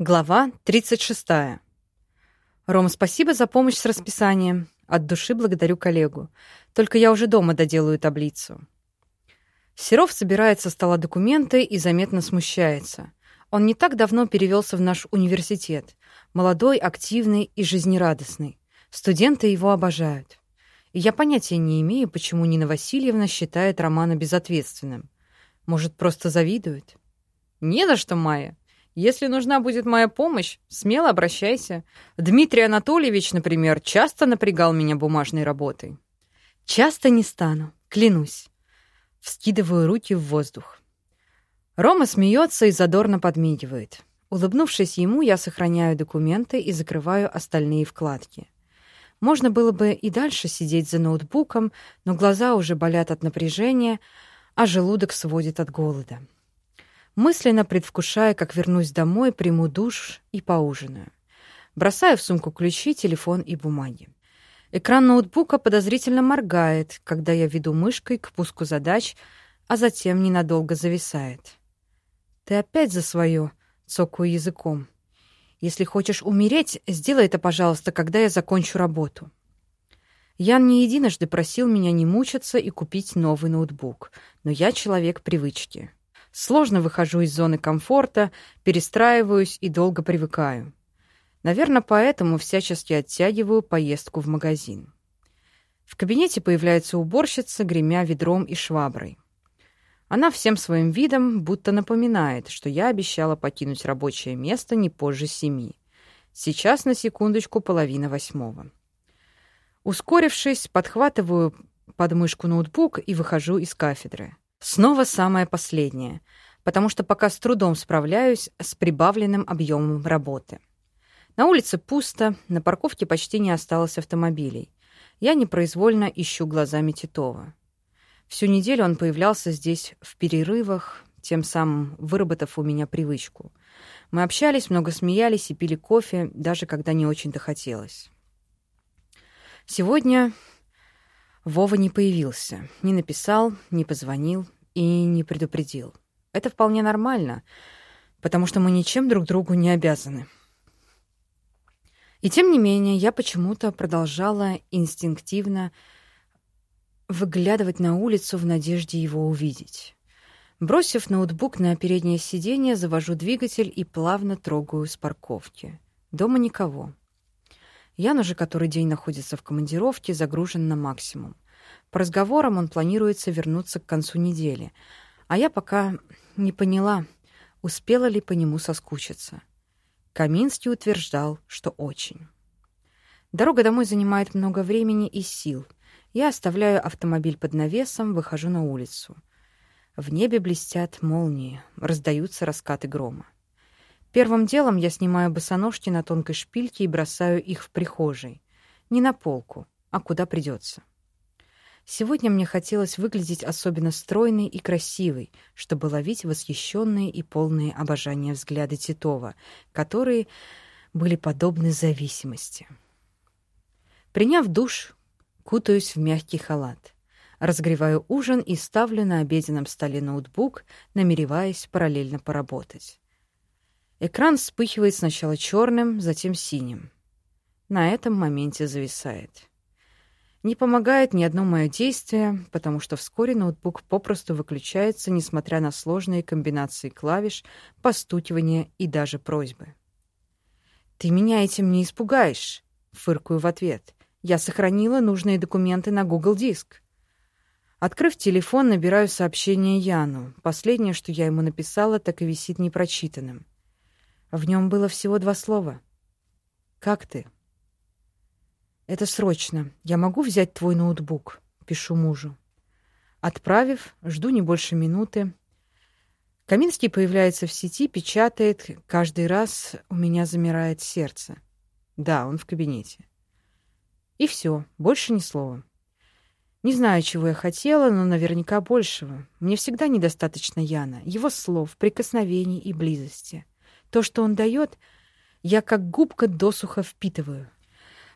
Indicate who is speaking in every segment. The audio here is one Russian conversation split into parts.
Speaker 1: Глава 36. Ром, спасибо за помощь с расписанием. От души благодарю коллегу. Только я уже дома доделаю таблицу. Серов собирает со стола документы и заметно смущается. Он не так давно перевелся в наш университет. Молодой, активный и жизнерадостный. Студенты его обожают. И я понятия не имею, почему Нина Васильевна считает Романа безответственным. Может, просто завидует?
Speaker 2: Не за что, Майя. Если нужна будет моя помощь, смело обращайся. Дмитрий Анатольевич, например, часто напрягал меня бумажной работой.
Speaker 1: Часто не стану, клянусь. Вскидываю руки в воздух. Рома смеется и задорно подмигивает. Улыбнувшись ему, я сохраняю документы и закрываю остальные вкладки. Можно было бы и дальше сидеть за ноутбуком, но глаза уже болят от напряжения, а желудок сводит от голода мысленно предвкушая, как вернусь домой, приму душ и поужинаю. Бросаю в сумку ключи, телефон и бумаги. Экран ноутбука подозрительно моргает, когда я веду мышкой к пуску задач, а затем ненадолго зависает. «Ты опять за свое?» — цокаю языком. «Если хочешь умереть, сделай это, пожалуйста, когда я закончу работу». Ян не единожды просил меня не мучиться и купить новый ноутбук, но я человек привычки. Сложно выхожу из зоны комфорта, перестраиваюсь и долго привыкаю. Наверное, поэтому всячески оттягиваю поездку в магазин. В кабинете появляется уборщица, гремя ведром и шваброй. Она всем своим видом будто напоминает, что я обещала покинуть рабочее место не позже семи. Сейчас, на секундочку, половина восьмого. Ускорившись, подхватываю подмышку ноутбук и выхожу из кафедры. Снова самое последнее, потому что пока с трудом справляюсь с прибавленным объемом работы. На улице пусто, на парковке почти не осталось автомобилей. Я непроизвольно ищу глазами Титова. Всю неделю он появлялся здесь в перерывах, тем самым выработав у меня привычку. Мы общались, много смеялись и пили кофе, даже когда не очень-то хотелось. Сегодня Вова не появился, не написал, не позвонил, и не предупредил. Это вполне нормально, потому что мы ничем друг другу не обязаны. И тем не менее, я почему-то продолжала инстинктивно выглядывать на улицу в надежде его увидеть. Бросив ноутбук на переднее сиденье, завожу двигатель и плавно трогаю с парковки. Дома никого. Ян уже который день находится в командировке, загружен на максимум. По разговорам он планируется вернуться к концу недели, а я пока не поняла, успела ли по нему соскучиться. Каминский утверждал, что очень. Дорога домой занимает много времени и сил. Я оставляю автомобиль под навесом, выхожу на улицу. В небе блестят молнии, раздаются раскаты грома. Первым делом я снимаю босоножки на тонкой шпильке и бросаю их в прихожей. Не на полку, а куда придется. Сегодня мне хотелось выглядеть особенно стройной и красивой, чтобы ловить восхищенные и полные обожания взгляды Титова, которые были подобны зависимости. Приняв душ, кутаюсь в мягкий халат, разогреваю ужин и ставлю на обеденном столе ноутбук, намереваясь параллельно поработать. Экран вспыхивает сначала черным, затем синим. На этом моменте зависает. Не помогает ни одно мое действие, потому что вскоре ноутбук попросту выключается, несмотря на сложные комбинации клавиш, постукивания и даже просьбы. «Ты меня этим не испугаешь», — фыркаю в ответ. «Я сохранила нужные документы на Google Диск». Открыв телефон, набираю сообщение Яну. Последнее, что я ему написала, так и висит непрочитанным. В нем было всего два слова. «Как ты?» «Это срочно. Я могу взять твой ноутбук?» — пишу мужу. Отправив, жду не больше минуты. Каминский появляется в сети, печатает. Каждый раз у меня замирает сердце. Да, он в кабинете. И все, больше ни слова. Не знаю, чего я хотела, но наверняка большего. Мне всегда недостаточно Яна, его слов, прикосновений и близости. То, что он дает, я как губка досуха впитываю.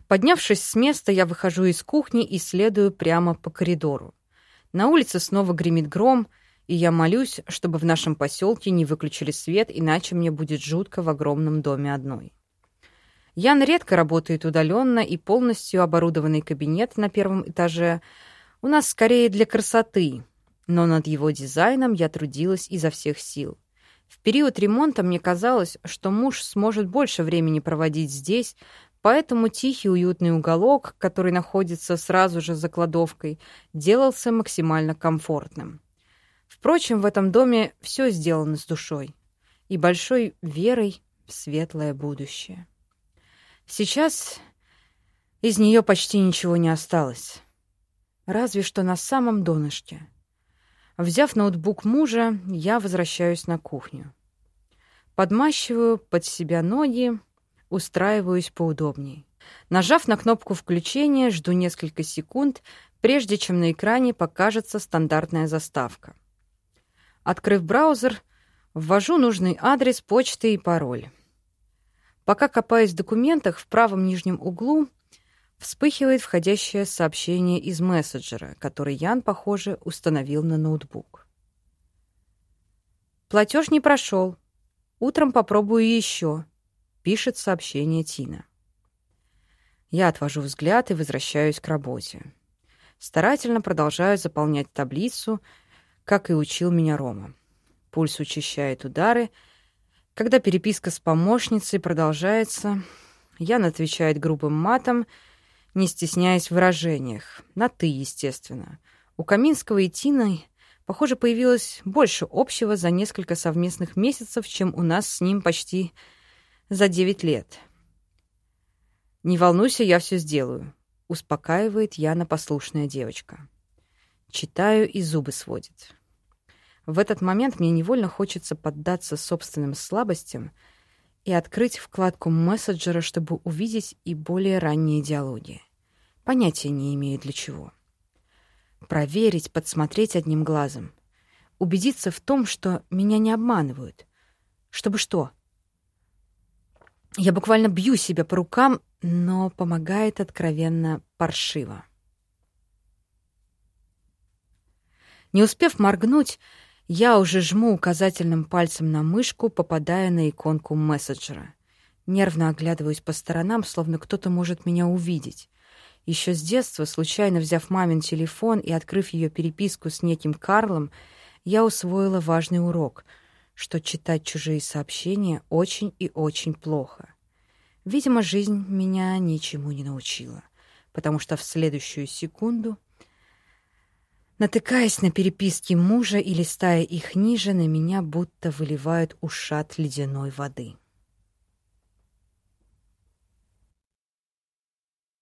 Speaker 1: Поднявшись с места, я выхожу из кухни и следую прямо по коридору. На улице снова гремит гром, и я молюсь, чтобы в нашем поселке не выключили свет, иначе мне будет жутко в огромном доме одной. Ян редко работает удаленно, и полностью оборудованный кабинет на первом этаже у нас скорее для красоты, но над его дизайном я трудилась изо всех сил. В период ремонта мне казалось, что муж сможет больше времени проводить здесь, поэтому тихий уютный уголок, который находится сразу же за кладовкой, делался максимально комфортным. Впрочем, в этом доме все сделано с душой и большой верой в светлое будущее. Сейчас из нее почти ничего не осталось. Разве что на самом донышке. Взяв ноутбук мужа, я возвращаюсь на кухню. Подмащиваю под себя ноги, устраиваюсь поудобней. Нажав на кнопку включения, жду несколько секунд, прежде чем на экране покажется стандартная заставка. Открыв браузер, ввожу нужный адрес почты и пароль. Пока копаюсь в документах, в правом нижнем углу вспыхивает входящее сообщение из мессенджера, который Ян, похоже, установил на ноутбук. «Платеж не прошел. Утром попробую еще», — пишет сообщение Тина. Я отвожу взгляд и возвращаюсь к работе. Старательно продолжаю заполнять таблицу, как и учил меня Рома. Пульс учащает удары — когда переписка с помощницей продолжается, Яна отвечает грубым матом, не стесняясь в выражениях. На «ты», естественно. У Каминского и Тины, похоже, появилось больше общего за несколько совместных месяцев, чем у нас с ним почти за девять лет. «Не волнуйся, я все сделаю», — успокаивает Яна послушная девочка. Читаю и зубы сводит. В этот момент мне невольно хочется поддаться собственным слабостям и открыть вкладку мессенджера, чтобы увидеть и более ранние диалоги. Понятия не имею для чего. Проверить, подсмотреть одним глазом. Убедиться в том, что меня не обманывают. Чтобы что? Я буквально бью себя по рукам, но помогает откровенно паршиво. Не успев моргнуть, я уже жму указательным пальцем на мышку, попадая на иконку мессенджера. Нервно оглядываюсь по сторонам, словно кто-то может меня увидеть. Еще с детства, случайно взяв мамин телефон и открыв ее переписку с неким Карлом, я усвоила важный урок, что читать чужие сообщения очень и очень плохо. Видимо, жизнь меня ничему не научила, потому что в следующую секунду Натыкаясь на переписки мужа и листая их ниже, на меня будто выливают ушат ледяной воды.